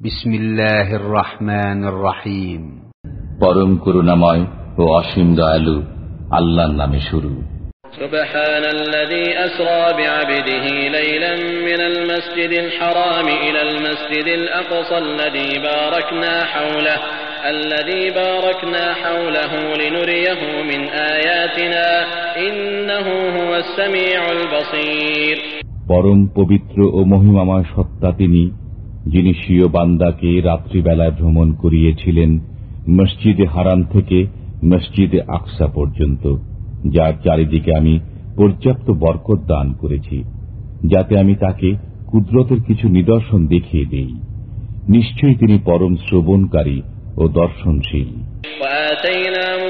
بسم الله الرحمن الرحيم পরম করুণাময় ও অসীম দয়ালু আল্লাহর নামে শুরু سبحان الذي أسرى بعبده ليلا من المسجد الحرام إلى المسجد الأقصى الذي باركنا حوله الذي باركنا حوله لنريه من آياتنا إنه هو السميع البصير পরম পবিত্র ও মহিমাময় সত্তা তিনি যিনি স্বীয় বান্দাকে রাত্রিবেলায় ভ্রমণ করিয়েছিলেন মসজিদে হারান থেকে মসজিদে আকসা পর্যন্ত, যার চারিদিকে আমি পর্যাপ্ত বরকত দান করেছি, যাতে আমি তাকে কুদরতের কিছু নিদর্শন দেখিয়ে দেই। নিশ্চয়ই তিনি পরম শ্রবণকারী ও দর্শনশীল।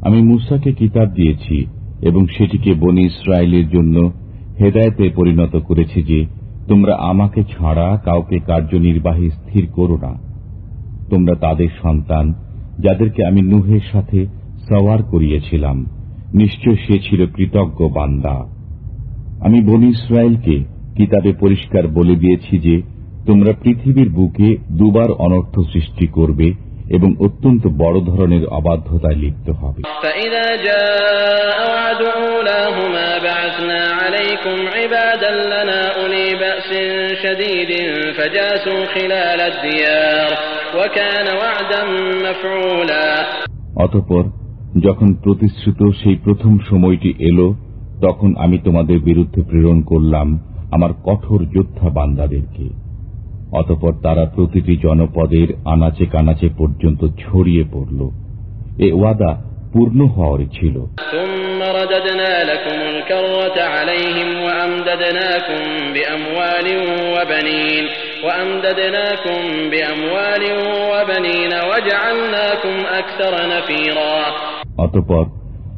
আমি মুসাকে কিতাব দিয়েছি এবং সেটিকে বনি ইসরায়েলের জন্য হেদায়তে পরিণত করেছি যে তোমরা আমাকে ছাড়া কাউকে কার্যনির্বাহী স্থির করো না। তোমরা তাদের সন্তান যাদেরকে আমি নুহের সাথে সওয়ার করিয়েছিলাম। নিশ্চয় সে ছিল কৃতজ্ঞ বান্দা। আমি বনি ইসরায়েলকে কিতাবে পরিষ্কার বলে দিয়েছি যে তোমরা পৃথিবীর বুকে দুবার অনর্থ সৃষ্টি করবে এবং অত্যন্ত বড় ধরনের অবাধ্যতায় লিপ্ত হবে। অতপর যখন প্রতিশ্রুত সেই প্রথম সময়টি এল তখন আমি তোমাদের বিরুদ্ধে প্রেরণ করলাম আমার কঠোর যোদ্ধা বান্দাদেরকে। অতপর তারা প্রতিটি জনপদের আনাচে কানাচে পর্যন্ত ছড়িয়ে পড়ল। এ ওয়াদা পূর্ণ হওয়ার ছিল। অতপর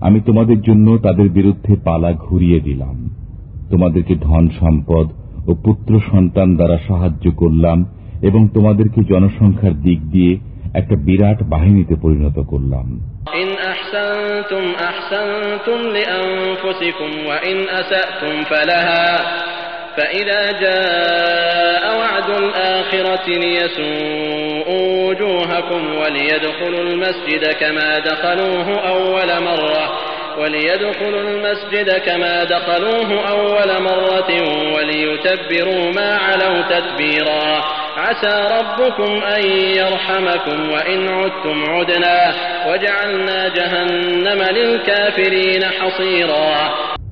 আমি তোমাদের জন্য তাদের বিরুদ্ধে পালা ঘুরিয়ে দিলাম। তোমাদেরকে ধন সম্পদ ও পুত্র সন্তান দ্বারা সাহায্য করলাম এবং তোমাদেরকে জনসংখ্যার দিক দিয়ে একটা বিরাট বাহিনীতে পরিণত করলাম إن أحسنتم أحسنتم لأنفسكم وإن أسأتم فلها فإذا جاء وعد الآخرة ليسوءوا وجوهكم وليدخلوا المسجد كما دخلوه أول مرة وليدخلوا المسجد كما دخلوه أول مرة وليتبروا ما علوا تتبيرا عسى ربكم أن يرحمكم وإن عدتم عدنا وجعلنا جهنم للكافرين حصيرا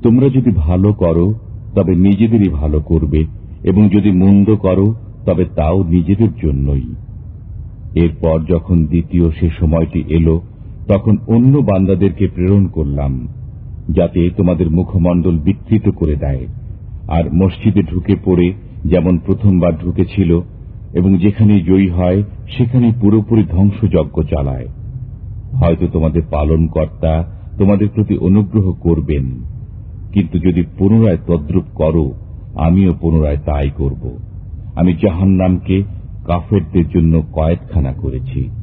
তোমরা যদি ভালো করো তবে নিজেদেরই ভালো করবে এবং যদি মন্দ করো তবে তাও নিজেদের জন্যই এরপর যখন দ্বিতীয় সে সময়টি এলো তখন অন্য বান্দাদেরকে প্রেরণ করলাম, যাতে তোমাদের মুখমণ্ডল বিকৃত করে দেয়, আর মসজিদে ঢুকে পড়ে যেমন প্রথমবার ঢুকেছিল, এবং যেখানে জয়ী হয়, সেখানে পুরোপুরি ধ্বংসযজ্ঞ চালায়। হয়তো তোমাদের পালন কর্তা তোমাদের প্রতি অনুগ্রহ করবেন, কিন্তু যদি পুনরায় তদ্রুপ করো, আমিও পুনরায় তাই করব। আমি জাহান্নামকে কাফেরদের জন্য কয়েদখানা করেছি।